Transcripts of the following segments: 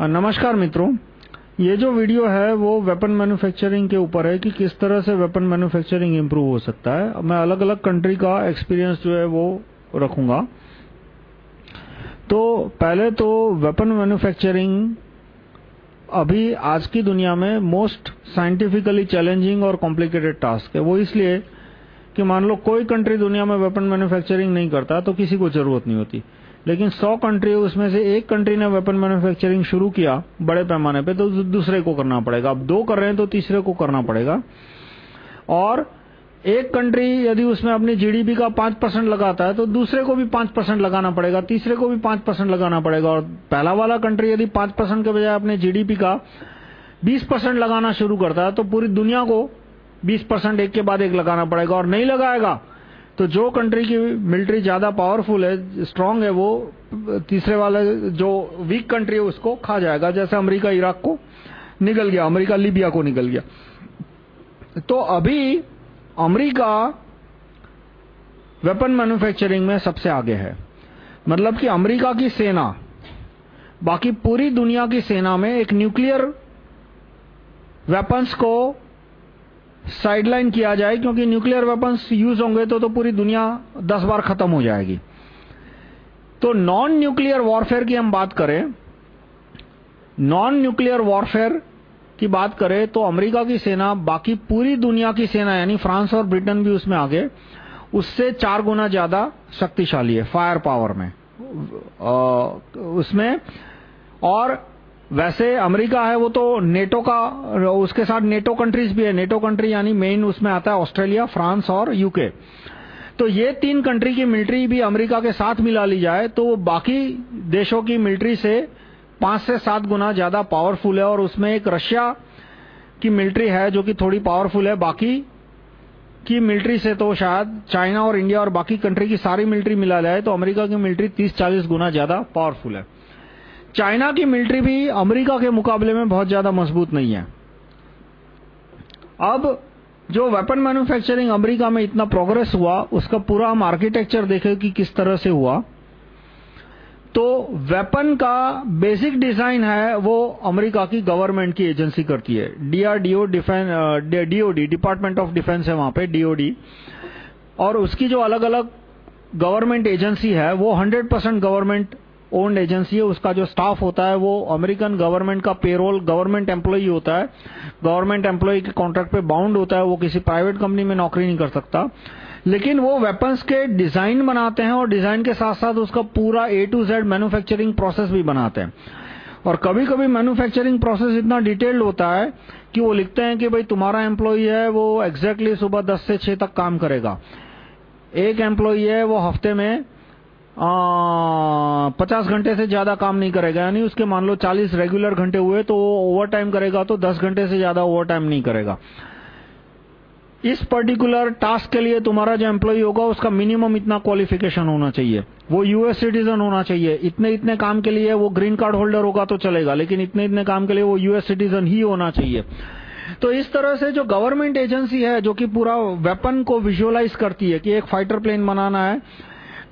नमस्कार मित्रों। ये जो वीडियो है, वो वेपन मैन्युफैक्चरिंग के ऊपर है कि किस तरह से वेपन मैन्युफैक्चरिंग इंप्रूव हो सकता है। मैं अलग-अलग कंट्री का एक्सपीरियंस जो है, वो रखूँगा। तो पहले तो वेपन मैन्युफैक्चरिंग अभी आज की दुनिया में मोस्ट साइंटिफिकली चैलेंजिंग और कॉम्प्लिकेटेड टास्क है। वो इसलिए कि मान लो कोई कंट्री दुनिया में वेपन मैन्युफैक्चरिंग नहीं करता तो किसी को ज़रूरत नहीं होती। लेकिन 100 कंट्री उसमें से एक कंट्री ने वेपन मैन्युफैक्चरिंग शुरू किया बड़े पैमाने पे तो दूसरे को करना पड़ेगा। अब दो कर रहे हैं तो तीसरे को करना पड़ेगा। और एक कंट्री यदि उसमें अपनी जीडीपी का 5 परसेंट लगाता है तो दूसरे को भी 5 परसेंट लगाना पड़ेगा, तीसरे को भी 5 परसेंट लगाना पड़ेगा। और पहला वाला कंट्री यदि 5 परसेंट के बजाय अपने जीडीपी का 20 परसेंट लगाना शुरू करता है तो पूरी दुनिया को 20 परसेंट एक के बाद एक लगाना पड़ेगा। और नहीं लगाएगा तो जो कंट्री की मिलिट्री ज़्यादा पावरफुल है स्ट्रांग है, वो तीसरे वाले जो वीक कंट्री है, उसको खा जाएगा। जैसे अमेरिका इराक को निकल गया, अमेरिका लीबिया को निकल गया। तो अभी अमेरिका वेपन मैन्युफैक्चरिंग में सबसे आगे है। मतलब कि अमेरिका की सेना, बाकी पूरी दुनिया की सेना में एक न्यूक्लियर वेपन्स को साइडलाइन किया जाए, क्योंकि न्यूक्लियर वेपन्स यूज़ होंगे तो तो पूरी दुनिया दस बार खत्म हो जाएगी। तो नॉन न्यूक्लियर वॉरफेयर की हम बात करें नॉन न्यूक्लियर वॉरफेयर की बात करें तो अमेरिका की सेना, बाकी पूरी दुनिया की सेना, यानी फ्रांस और ब्रिटेन भी उसमें आगे, उससे चार गुना ज़्यादा शक्तिशाली है फायर पावर में उसमें, और वैसे अमेरिका है, वो तो नेटो का उसके साथ नेटो कंट्रीज़ भी है। नेटो कंट्री यानी मेन उसमें आता है ऑस्ट्रेलिया फ्रांस और यूके तो ये तीन कंट्री की मिलिट्री भी अमेरिका के साथ मिला ली जाए तो बाकी देशों की मिलिट्री से पाँच से सात गुना ज़्यादा पावरफुल है, और उसमें एक रशिया की मिलिट्री है जो कि थोड़ी पावरफुल है। बाकी की मिलिट्री से तो शायद चाइना और इंडिया और बाकी कंट्री की सारी मिलिट्री मिला जाए तो अमेरिका की मिलिट्री 30-40 गुना ज़्यादा पावरफुल है। चाइना की मिलिट्री भी अमेरिका के मुकाबले में बहुत ज़्यादा मज़बूत नहीं है। अब जो वेपन मैन्युफैक्चरिंग अमेरिका में इतना प्रोग्रेस हुआ, उसका पूरा हम आर्किटेक्चर देखें कि किस तरह से हुआ। तो वेपन का बेसिक डिज़ाइन है, वो अमेरिका की गवर्नमेंट की एजेंसी करती है। DRDO DOD department of defence है वहाँ पे डीओडी और उसकी जो अलग-अलग गवर्नमेंट एजेंसी है, वो 100 परसेंट गवर्नमेंट ओन्ड एजेंसी है, उसका जो स्टाफ होता है वो अमेरिकन गवर्नमेंट का पेरोल गवर्नमेंट एम्प्लॉई होता है। गवर्नमेंट एम्प्लॉई के कॉन्ट्रैक्ट पे बाउंड होता है, वो किसी प्राइवेट कंपनी में नौकरी नहीं कर सकता। लेकिन वो वेपन्स के डिज़ाइन बनाते हैं और डिज़ाइन के साथ साथ उसका पूरा A to Z manufacturing process भी बनाते हैं। और कभी कभी मैन्युफैक्चरिंग प्रोसेस इतना डिटेल्ड होता है कि वो लिखते हैं कि भाई तुम्हारा एम्प्लॉई है, वो एग्जैक्टली सुबह 10 से 6 तक काम करेगा। एक एम्प्लॉई है, वो हफ़्ते में पचास घंटे से ज़्यादा काम नहीं करेगा। यानी उसके मान लो चालीस रेगुलर घंटे हुए तो वो ओवर टाइम करेगा तो दस घंटे से ज़्यादा ओवर टाइम नहीं करेगा। इस पर्टिकुलर टास्क के लिए तुम्हारा जो एम्प्लॉय होगा, उसका मिनिमम इतना क्वालिफिकेशन होना चाहिए। वो यूएस सिटीजन होना चाहिए। इतने इतने काम के लिए वो ग्रीन कार्ड होल्डर होगा तो चलेगा, लेकिन इतने इतने काम के लिए वो यूएस सिटीजन ही होना चाहिए। तो इस तरह से जो गवर्नमेंट एजेंसी है, जो कि पूरा वेपन को विजुअलाइज करती है कि एक फाइटर प्लेन बनाना है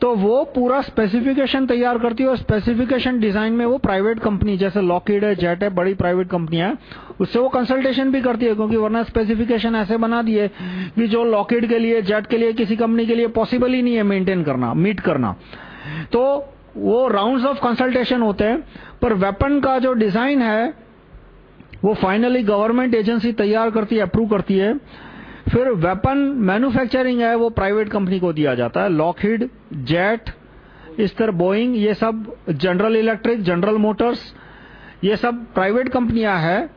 तो वो पूरा स्पेसिफिकेशन तैयार करती है और स्पेसिफिकेशन डिज़ाइन में वो प्राइवेट कंपनी जैसे लॉकेड है जेट है, बड़ी प्राइवेट कंपनियाँ है, उससे वो कंसल्टेशन भी करती है, क्योंकि वरना स्पेसिफिकेशन ऐसे बना दिए कि जो लॉकेड के लिए जेट के लिए, किसी कंपनी के लिए पॉसिबल ही नहीं है मेंटेन करना मीट करना। तो वो राउंड्स ऑफ़ कंसल्टेशन होते हैं, पर वेपन का जो डिज़ाइन है, वो फाइनली गवर्नमेंट एजेंसी तैयार करती है अप्रूव करती है। फिर वेपन मैन्युफैक्चरिंग है, वो प्राइवेट कंपनी को दिया जाता है लॉकहीड जेट इस तरह बोइंग ये सब जनरल इलेक्ट्रिक जनरल मोटर्स ये सब प्राइवेट कंपनियाँ हैं।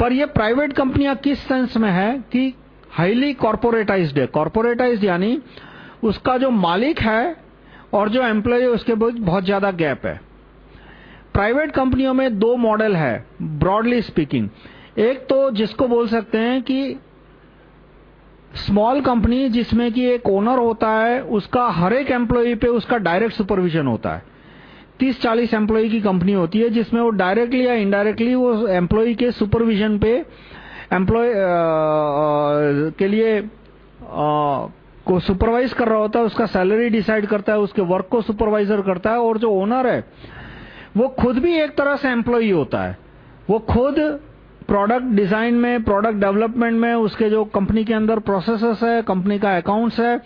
पर ये प्राइवेट कंपनियाँ किस सेंस में है कि हाईली कॉर्पोरेटाइज्ड है? कॉर्पोरेटाइज्ड यानी उसका जो मालिक है और जो एम्प्लॉय है, उसके बीच बहुत ज़्यादा गैप है। प्राइवेट कंपनियों में दो मॉडल है ब्रॉडली स्पीकिंग एक तो जिसको बोल सकते हैं कि स्मॉल कंपनी जिसमें कि एक ओनर होता है उसका हर एक एम्प्लॉई पे उसका डायरेक्ट सुपरविजन होता है। 30-40 एम्प्लॉई की कंपनी होती है जिसमें वो डायरेक्टली या इनडायरेक्टली वो एम्प्लॉई के सुपरविजन पे एम्प्लॉय के लिए आ, को सुपरवाइज कर रहा होता है उसका सैलरी डिसाइड करता है उसके वर्क को सुपरवाइजर करता है और जो ओनर है वो खुद भी एक तरह से एम्प्लॉई होता है। वो खुद प्रोडक्ट डिज़ाइन में प्रोडक्ट डेवलपमेंट में उसके जो कंपनी के अंदर प्रोसेसेस है कंपनी का अकाउंट्स है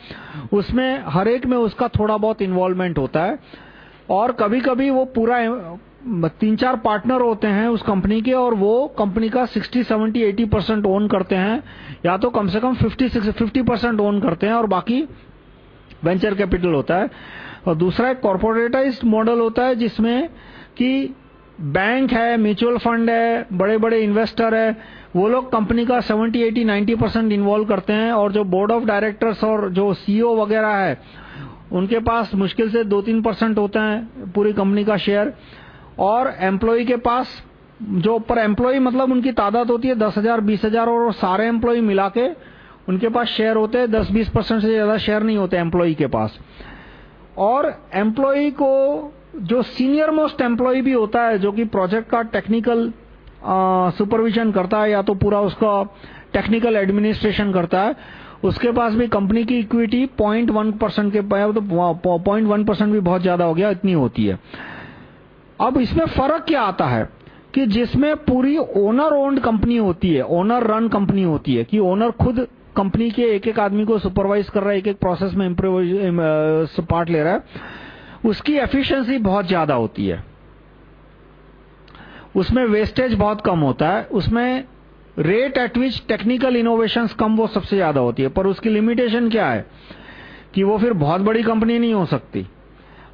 उसमें हर एक में उसका थोड़ा बहुत इन्वॉल्वमेंट होता है। और कभी-कभी वो पूरा तीन चार पार्टनर होते हैं उस कंपनी के और वो कंपनी का 60, 70, 80 परसेंट ओन करते हैं या तो कम से कम 50, 50 परसेंट ओन करते हैं और बाकी वेंचर कैपिटल होता है। और दूसरा एक कॉर्पोरेटाइज्ड मॉडल होता है जिसमें कि बैंक है म्यूचुअल फंड है बड़े बड़े इन्वेस्टर है वो लोग कंपनी का 70, 80, 90 परसेंट इन्वॉल्व करते हैं और जो बोर्ड ऑफ़ डायरेक्टर्स और जो सीईओ वगैरह है उनके पास मुश्किल से दो तीन परसेंट होता है पूरी कंपनी का शेयर और एम्प्लॉय के पास जो पर एम्प्लॉय मतलब उनकी तादाद होती है दस हज़ार बीस हज़ार और सारे एम्प्लॉय मिला के उनके पास शेयर होते हैं दस बीस परसेंट से ज़्यादा शेयर नहीं होते एम्प्लॉय के पास। और एम्प्लॉय को जो सीनियर मोस्ट एम्प्लॉय भी होता है, जो कि प्रोजेक्ट का टेक्निकल सुपरविजन करता है या तो पूरा उसका टेक्निकल एडमिनिस्ट्रेशन करता है, उसके पास भी कंपनी की इक्विटी पॉइंट वन परसेंट के तो पॉइंट वन परसेंट भी बहुत ज़्यादा हो गया, इतनी होती है। अब इसमें फ़र्क क्या आता है कि जिसमें पूरी ओनर ओन्ड कंपनी होती है ओनर रन कंपनी होती है, कि ओनर खुद कंपनी के एक एक आदमी को सुपरवाइज कर रहा है एक एक प्रोसेस में पार्ट ले रहा है उसकी एफिशिएंसी बहुत ज़्यादा होती है। उसमें वेस्टेज बहुत कम होता है। उसमें rate at which technical innovations कम वो सबसे ज़्यादा होती है। पर उसकी लिमिटेशन क्या है? कि वो फिर बहुत बड़ी कंपनी नहीं हो सकती।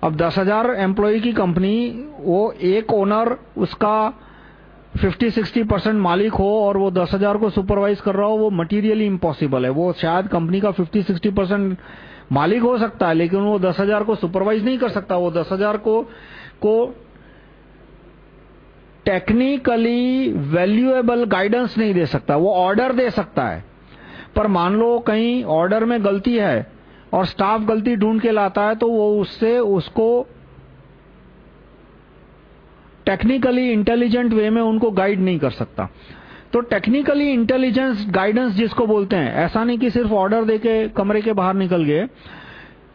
अब दस हज़ार एम्प्लॉय की कंपनी वो एक ओनर उसका 50-60 परसेंट मालिक हो और वो दस हज़ार को सुपरवाइज कर रहा हो, वो मटीरियली इम्पॉसिबल है। वो शायद कंपनी का 50-60 परसेंट मालिक हो सकता है, लेकिन वो दस हज़ार को सुपरवाइज नहीं कर सकता। वो दस हज़ार को को टेक्निकली वैल्यूएबल गाइडेंस नहीं दे सकता। वो ऑर्डर दे सकता है। पर मान लो कहीं ऑर्डर में गलती है और स्टाफ गलती ढूंढ के लाता है तो वो उससे, उसको टेक्निकली इंटेलिजेंट वे में उनको गाइड नहीं कर सकता। तो टेक्निकली इंटेलिजेंस गाइडेंस जिसको बोलते हैं, ऐसा नहीं कि सिर्फ़ ऑर्डर देके कमरे के बाहर निकल गए।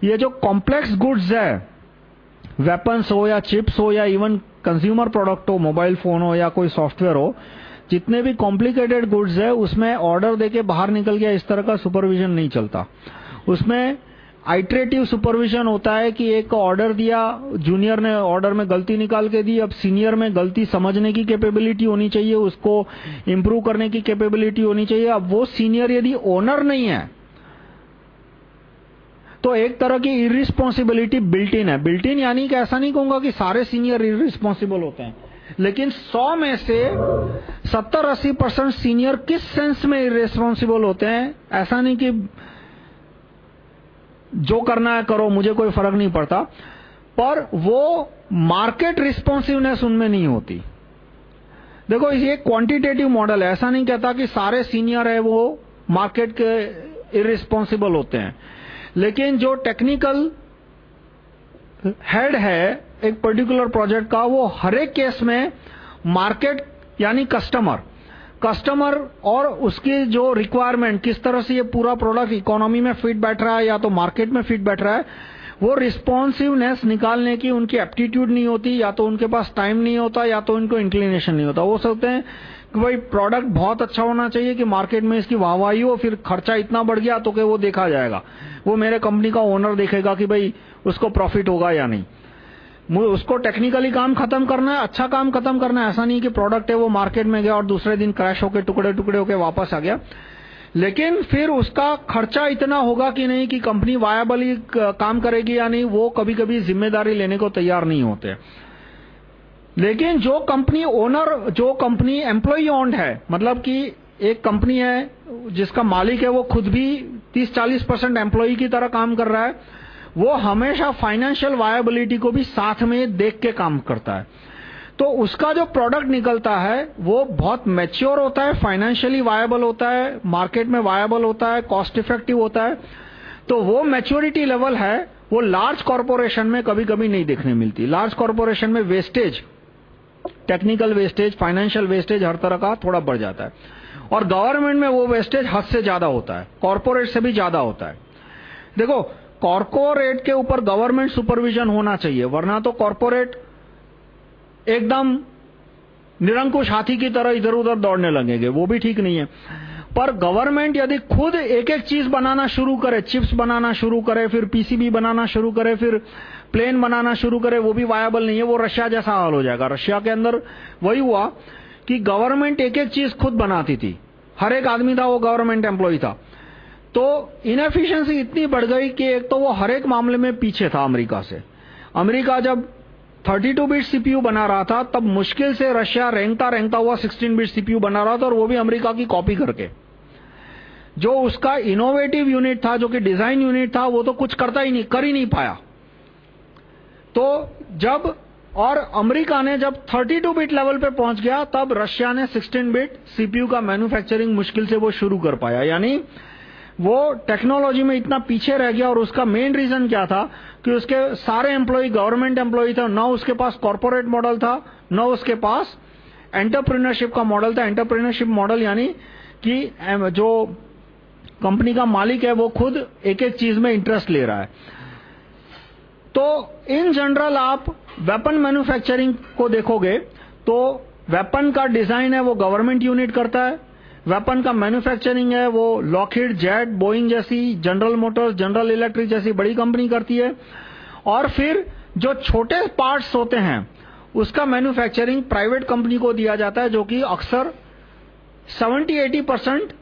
ये जो कॉम्प्लेक्स गुड्स है वेपन्स हो या चिप्स हो या इवन कंज्यूमर प्रोडक्ट हो मोबाइल फ़ोन हो या कोई सॉफ्टवेयर हो, जितने भी कॉम्प्लिकेटेड गुड्स है, उसमें ऑर्डर देके बाहर निकल गया, इस तरह का सुपरविजन नहीं चलता। उसमें आइट्रेटिव सुपरविजन होता है कि एक ऑर्डर दिया जूनियर ने ऑर्डर में गलती निकाल के दी, अब सीनियर में गलती समझने की कैपेबिलिटी होनी चाहिए, उसको इंप्रूव करने की कैपेबिलिटी होनी चाहिए। अब वो सीनियर यदि ओनर नहीं है तो एक तरह की इरिस्पॉन्सिबिलिटी बिल्ट इन है। बिल्ट इन यानी कि ऐसा नहीं कहूँगा कि सारे सीनियर इरिस्पॉन्सिबल होते हैं, लेकिन 100 में से 70-80 परसेंट सीनियर किस सेंस में इरिस्पॉन्सिबल होते हैं? ऐसा नहीं कि जो करना है करो, मुझे कोई फ़र्क नहीं पड़ता। पर वो मार्केट रिस्पॉन्सिवनेस उनमें नहीं होती। देखो, ये क्वांटिटेटिव मॉडल है। ऐसा नहीं कहता कि सारे सीनियर है वो मार्केट के इरिस्पॉन्सिबल होते हैं। लेकिन जो टेक्निकल हेड है, एक पर्टिकुलर प्रोजेक्ट का, वो हर एक केस में मार्केट यानी कस्टमर कस्टमर और उसकी जो रिक्वायरमेंट किस तरह से ये पूरा प्रोडक्ट इकोनॉमी में फिट बैठ रहा है या तो मार्केट में फिट बैठ रहा है, वो रिस्पॉन्सिवनेस निकालने की उनकी एप्टीट्यूड नहीं होती, या तो उनके पास टाइम नहीं होता, या तो उनको इंक्लिनेशन नहीं होता। वो सोचते हैं कि भाई प्रोडक्ट बहुत अच्छा होना चाहिए कि मार्केट में इसकी वाहवाही हो, फिर खर्चा इतना बढ़ गया तो कि वो देखा जाएगा। वो मेरे कंपनी का ओनर देखेगा कि भाई उसको प्रॉफिट होगा या नहीं। उसको टेक्निकली काम खत्म करना है अच्छा काम खत्म करना है। ऐसा नहीं कि प्रोडक्ट है, वो मार्केट में गया और दूसरे दिन क्रैश होकर टुकड़े टुकड़े होकर वापस आ गया। लेकिन फिर उसका खर्चा इतना होगा कि नहीं कि कंपनी वायबली काम करेगी या नहीं, वो कभी कभी ज़िम्मेदारी लेने को तैयार नहीं होते। लेकिन जो कंपनी ओनर जो कंपनी एम्प्लॉय ओन्ड है मतलब कि एक कंपनी है, जिसका मालिक है, वो खुद भी 30-40 परसेंट एम्प्लॉय की तरह काम कर रहा है वो हमेशा फाइनेंशियल वायबिलिटी को भी साथ में देख के काम करता है। तो उसका जो प्रोडक्ट निकलता है, वो बहुत मैच्योर होता है फाइनेंशियली वायबल होता है मार्केट में वायबल होता है कॉस्ट इफ़ेक्टिव होता है। तो वो मैच्योरिटी लेवल है, वो लार्ज कॉरपोरेशन में कभी कभी नहीं देखने मिलती। लार्ज कॉरपोरेशन में wastage technical wastage financial wastage हर तरह का थोड़ा बढ़ जाता है। और गवर्नमेंट में वो वेस्टेज हद से ज़्यादा होता है कॉरपोरेट से भी ज़्यादा होता है। देखो कॉर्पोरेट के ऊपर गवर्नमेंट सुपरविजन होना चाहिए, वरना तो कॉर्पोरेट एकदम निरंकुश हाथी की तरह इधर-उधर दौड़ने लगेंगे, वो भी ठीक नहीं है। पर गवर्नमेंट यदि खुद एक-एक चीज़ बनाना शुरू करे चिप्स बनाना शुरू करे, फिर पीसीबी बनाना शुरू करे, फिर प्लेन बनाना शुरू करे, वो भी वायबल नहीं है, वो रशिया जैसा हाल हो जाएगा। रशिया के अंदर वही हुआ कि गवर्नमेंट एक-एक चीज़ खुद बनाती थी। हर एक आदमी था, वो गवर्नमेंट एम्प्लॉय था। तो इनएफिशिएंसी इतनी बढ़ गई कि एक तो वो हर एक मामले में पीछे था अमेरिका से। अमेरिका जब 32 बिट सीपीयू बना रहा था, तब मुश्किल से रशिया रेंगता रेंगता हुआ 16 बिट सीपीयू बना रहा था और वो भी अमेरिका की कॉपी करके। जो उसका इनोवेटिव यूनिट था, जो कि डिज़ाइन यूनिट था, वो तो कुछ करता ही नहीं, कर ही नहीं पाया। तो जब और अमेरिका ने जब 32 बिट लेवल पे पहुँच गया, तब रशिया ने 16 बिट सीपीयू का मैन्युफैक्चरिंग मुश्किल से वो शुरू कर पाया। यानी वो टेक्नोलॉजी में इतना पीछे रह गया और उसका मेन रीजन क्या था कि उसके सारे एम्प्लॉय गवर्नमेंट एम्प्लॉय थे, ना उसके पास कॉरपोरेट मॉडल था, ना उसके पास एंटरप्रेन्योरशिप का मॉडल था। एंटरप्रेन्योरशिप मॉडल यानी कि जो कंपनी का मालिक है, वो खुद एक एक चीज़ में इंटरेस्ट ले रहा है। तो इन जनरल आप वेपन मैन्युफैक्चरिंग को देखोगे तो वेपन का डिज़ाइन है, वो गवर्नमेंट यूनिट करता है। वेपन का मैन्युफैक्चरिंग है, वो लॉकहीड जेट बोइंग जैसी जनरल मोटर्स जनरल इलेक्ट्रिक जैसी बड़ी कंपनी करती है। और फिर जो छोटे पार्ट्स होते हैं, उसका मैन्युफैक्चरिंग प्राइवेट कंपनी को दिया जाता है, जो कि अक्सर 70-80 परसेंट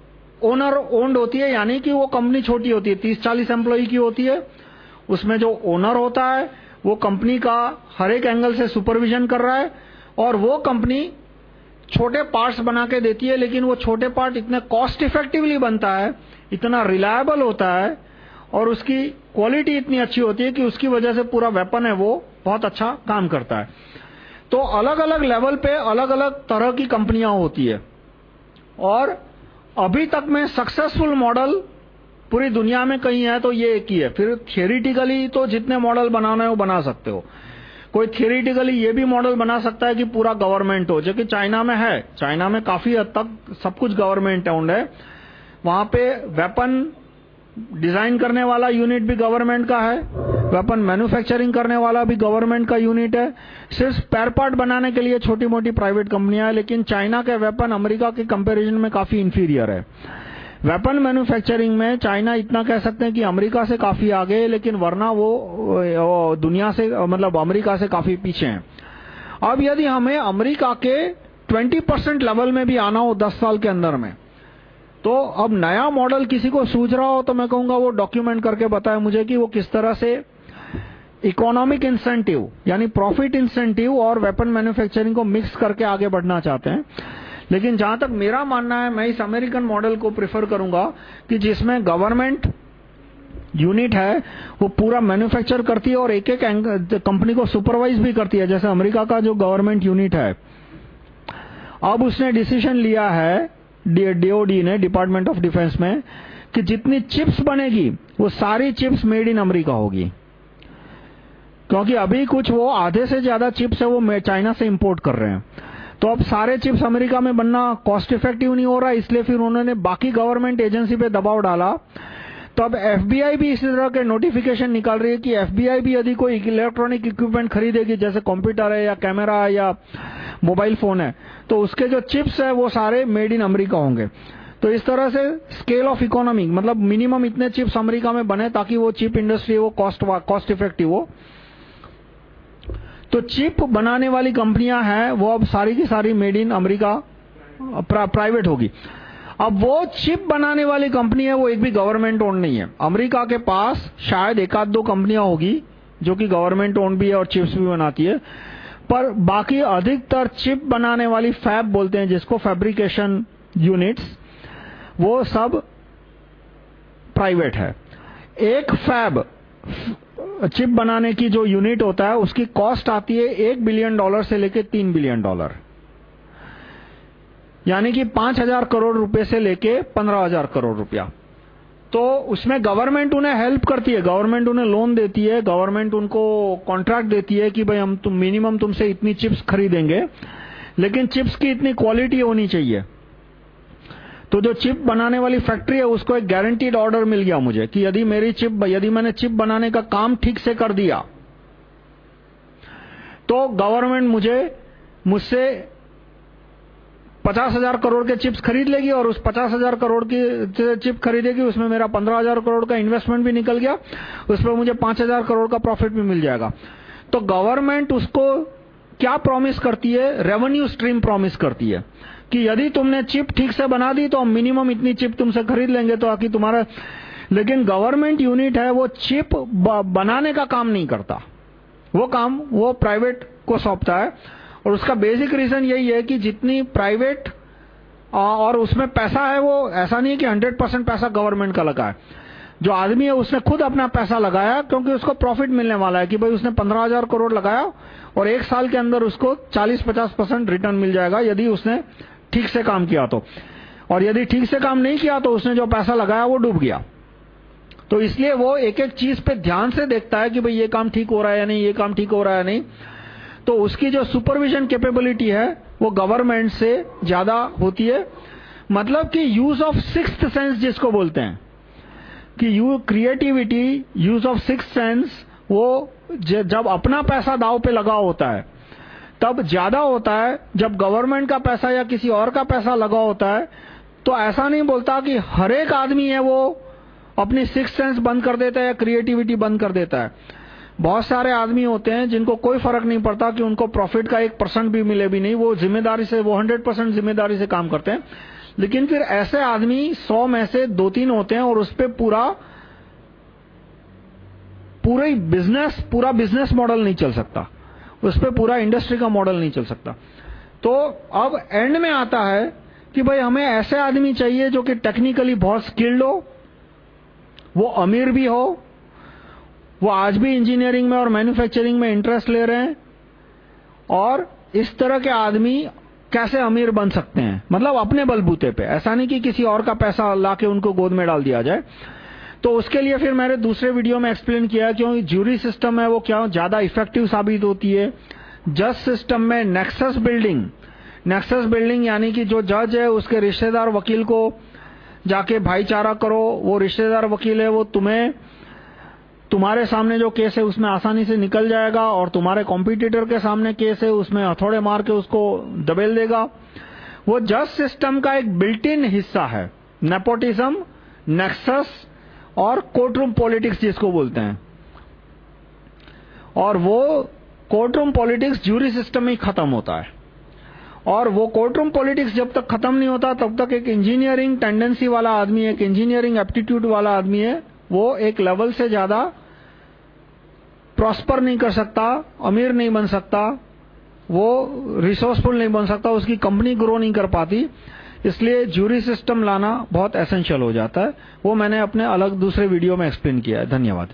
ओनर ओन्ड होती है, यानी कि वो कंपनी छोटी होती है 30-40 एम्प्लॉई की होती है। उसमें जो ओनर होता है, वो कंपनी का हर एक एंगल से सुपरविजन कर रहा है, और वो कंपनी छोटे पार्ट्स बना के देती है, लेकिन वो छोटे पार्ट इतने कॉस्ट इफेक्टिवली बनता है, इतना रिलायबल होता है, और उसकी क्वालिटी इतनी अच्छी होती है कि उसकी वजह से पूरा वेपन है वो बहुत अच्छा काम करता है। तो अलग-अलग लेवल पे अलग-अलग तरह की कंपनियाँ होती है। और अभी तक में सक्सेसफुल मॉडल पूरी दुनिया में कहीं है तो ये एक ही है। फिर थियोरिटिकली तो जितने मॉडल बनाना है वो बना सकते हो। कोई थियोरिटिकली ये भी मॉडल बना सकता है कि पूरा गवर्नमेंट हो। जो कि चाइना में है। चाइना में काफ़ी हद तक सब कुछ गवर्नमेंट ओन्ड है। वहाँ पे वेपन डिज़ाइन करने वाला यूनिट भी गवर्नमेंट का है। वेपन मैन्युफैक्चरिंग करने वाला भी गवर्नमेंट का यूनिट है। सिर्फ़ स्पेयर पार्ट बनाने के लिए छोटी मोटी प्राइवेट कंपनियाँ हैं, लेकिन चाइना के वेपन अमेरिका के कंपैरिजन में काफ़ी इंफीरियर है। वेपन मैन्युफैक्चरिंग में चाइना इतना कह सकते हैं कि अमेरिका से काफ़ी आगे है लेकिन वरना वो, दुनिया से मतलब अमेरिका से काफ़ी पीछे हैं। अब यदि हमें अमेरिका के 20 परसेंट लेवल में भी आना हो 10 साल के अंदर में तो अब नया मॉडल किसी को सूझ रहा हो तो मैं कहूँगा वो डॉक्यूमेंट करके बताए मुझे कि वो किस तरह से इकोनॉमिक इंसेंटिव यानी प्रॉफिट इंसेंटिव और वेपन मैन्युफैक्चरिंग को मिक्स करके आगे बढ़ना चाहते हैं। लेकिन जहाँ तक मेरा मानना है, मैं इस अमेरिकन मॉडल को प्रेफर करूँगा कि जिसमें गवर्नमेंट यूनिट है, वो पूरा मैन्युफैक्चर करती है और एक एक कंपनी को सुपरवाइज भी करती है, जैसे अमेरिका का जो गवर्नमेंट यूनिट है। अब उसने डिसीज़न लिया है डीओडी ने, डिपार्टमेंट ऑफ़ डिफेंस में, कि जितनी चिप्स बनेगी, वो सारी चिप्स मेड इन अमेरिका होगी। क्योंकि अभी कुछ वो आधे से ज़्यादा चिप्स है, वो चाइना से इंपोर्ट कर रहे हैं। तो अब सारे चिप्स अमेरिका में बनना कॉस्ट इफ़ेक्टिव नहीं हो रहा, इसलिए फिर उन्होंने बाकी गवर्नमेंट एजेंसी पे दबाव डाला। तो अब एफबीआई भी इसी तरह के नोटिफिकेशन निकाल रही है कि एफबीआई भी यदि कोई इलेक्ट्रॉनिक इक्विपमेंट खरीदेगी, जैसे कंप्यूटर है या कैमरा है या मोबाइल फ़ोन है तो उसके जो चिप्स है वो सारे मेड इन अमेरिका होंगे। तो इस तरह से स्केल ऑफ़ इकोनॉमी मतलब मिनिमम इतने चिप्स अमेरिका में बने ताकि वो चिप इंडस्ट्री वो कॉस्ट कॉस्ट इफ़ेक्टिव हो। तो चिप बनाने वाली कंपनियाँ हैं, वो अब सारी की सारी मेड इन अमेरिका प्राइवेट होगी। अब वो चिप बनाने वाली कंपनी है, वो एक भी गवर्नमेंट ओन नहीं है। अमेरिका के पास शायद एक आध दो कंपनियाँ होगी, जो कि गवर्नमेंट ओन भी है और चिप्स भी बनाती है। पर बाकी अधिकतर चिप बनाने वाली फैब बोलते हैं, जिसको फैब्रिकेशन यूनिट्स, वो सब प्राइवेट है। एक फैब चिप बनाने की जो यूनिट होता है, उसकी कॉस्ट आती है एक बिलियन डॉलर से लेके तीन बिलियन डॉलर यानी कि पाँच हज़ार करोड़ रुपए से लेके पंद्रह हज़ार करोड़ रुपया. तो उसमें गवर्नमेंट उन्हें हेल्प करती है. गवर्नमेंट उन्हें लोन देती है. गवर्नमेंट उनको कॉन्ट्रैक्ट देती है कि भाई हम तुम मिनिमम तुमसे इतनी चिप्स खरीदेंगे. लेकिन चिप्स की इतनी क्वालिटी होनी चाहिए. तो जो चिप बनाने वाली फैक्ट्री है, उसको एक गारंटीड ऑर्डर मिल गया मुझे कि यदि मेरी चिप, यदि मैंने चिप बनाने का काम ठीक से कर दिया तो गवर्नमेंट मुझे, मुझसे पचास हज़ार करोड़ के चिप्स खरीद लेगी और उस पचास हज़ार करोड़ की चिप खरीदेगी, उसमें मेरा पंद्रह हज़ार करोड़ का इन्वेस्टमेंट भी निकल गया उस पर मुझे पाँच हज़ार करोड़ का प्रॉफिट भी मिल जाएगा। तो गवर्नमेंट उसको क्या प्रॉमिस करती है? रेवेन्यू स्ट्रीम प्रॉमिस करती है। कि यदि तुमने चिप ठीक से बना दी तो हम मिनिमम इतनी चिप तुमसे खरीद लेंगे तो आखिर तुम्हारा, लेकिन गवर्नमेंट यूनिट है, वो चिप बनाने का काम नहीं करता। वो काम, वो प्राइवेट को सौंपता है। और उसका बेसिक रीजन यही है कि जितनी प्राइवेट और उसमें पैसा है, वो ऐसा नहीं है कि 100 परसेंट पैसा गवर्नमेंट का लगा है। जो आदमी है, उसने खुद अपना पैसा लगाया, क्योंकि उसको प्रॉफिट मिलने वाला है कि भाई उसने पंद्रह हज़ार करोड़ लगाया, और एक साल के अंदर उसको 40-50 परसेंट रिटर्न मिल जाएगा, यदि उसने ठीक से काम किया तो। और यदि ठीक से काम नहीं किया तो उसने जो पैसा लगाया वो डूब गया। तो इसलिए वो एक एक चीज़ पे ध्यान से देखता है कि भाई ये काम ठीक हो रहा है या नहीं, ये काम ठीक हो रहा है नहीं। तो उसकी जो सुपरविजन कैपेबिलिटी है, वो गवर्नमेंट से ज़्यादा होती है। मतलब कि यूज़ ऑफ़ सिक्स सेंस जिसको बोलते हैं। कि you creativity use of six sense वो जब अपना पैसा दाव पे लगा होता है तब ज़्यादा होता है जब गवर्नमेंट का पैसा या किसी और का पैसा लगा होता है तो ऐसा नहीं बोलता कि हर एक आदमी है वो अपनी सिक्स सेंस बंद कर देता है या क्रिएटिविटी बंद कर देता है। बहुत सारे आदमी होते हैं जिनको कोई फ़र्क नहीं पड़ता कि उनको प्रॉफिट का एक परसेंट भी मिले भी नहीं, वो ज़िम्मेदारी से, वो हंड्रेड परसेंट ज़िम्मेदारी से काम करते हैं। लेकिन फिर ऐसे आदमी सौ में से दो तीन होते हैं और उस पर पूरा पूरा बिज़नेस पूरा बिज़नेस मॉडल नहीं चल सकता। उस पर पूरा इंडस्ट्री का मॉडल नहीं चल सकता। तो अब एंड में आता है कि भाई हमें ऐसे आदमी चाहिए जो कि टेक्निकली बहुत स्किल्ड हो, वो अमीर भी हो, वो आज भी इंजीनियरिंग में और मैन्युफैक्चरिंग में इंटरेस्ट ले रहे हैं, और इस तरह के आदमी कैसे अमीर बन सकते हैं? मतलब अपने बलबूते पे। ऐसा नहीं कि किसी और का पैसा ला के उनको गोद में डाल दिया जाए। तो उसके लिए फिर मैंने दूसरे वीडियो में एक्सप्लेन किया क्योंकि ज्यूरी सिस्टम है, वो क्या ज़्यादा इफ़ेक्टिव साबित होती है। जज सिस्टम में नेक्सस बिल्डिंग नेक्सस बिल्डिंग यानी कि जो जज है, उसके रिश्तेदार वकील को जाके भाईचारा करो। वो रिश्तेदार वकील है, वो तुम्हें, तुम्हारे सामने जो केस है, उसमें आसानी से निकल जाएगा और तुम्हारे कॉम्पिटिटर के सामने केस है, उसमें हथौड़े मार के उसको दबेल देगा। वो जज सिस्टम का एक बिल्ट इन हिस्सा है। नेपोटिज्म नेक्सस और कोर्टरूम पॉलिटिक्स जिसको बोलते हैं। और वो कोर्टरूम पॉलिटिक्स ज्यूरी सिस्टम ही खत्म होता है। और वो कोर्टरूम पॉलिटिक्स जब तक खत्म नहीं होता, तब तक एक इंजीनियरिंग टेंडेंसी वाला आदमी, एक इंजीनियरिंग एप्टीट्यूड वाला आदमी है, वो एक लेवल से ज़्यादा प्रॉस्पर नहीं कर सकता, अमीर नहीं बन सकता, वो रिसोर्सफुल नहीं बन सकता, उसकी कंपनी ग्रो नहीं कर पाती। इसलिए जूरी सिस्टम लाना बहुत एसेंशियल हो जाता है। वो मैंने अपने अलग दूसरे वीडियो में एक्सप्लेन किया है। धन्यवाद।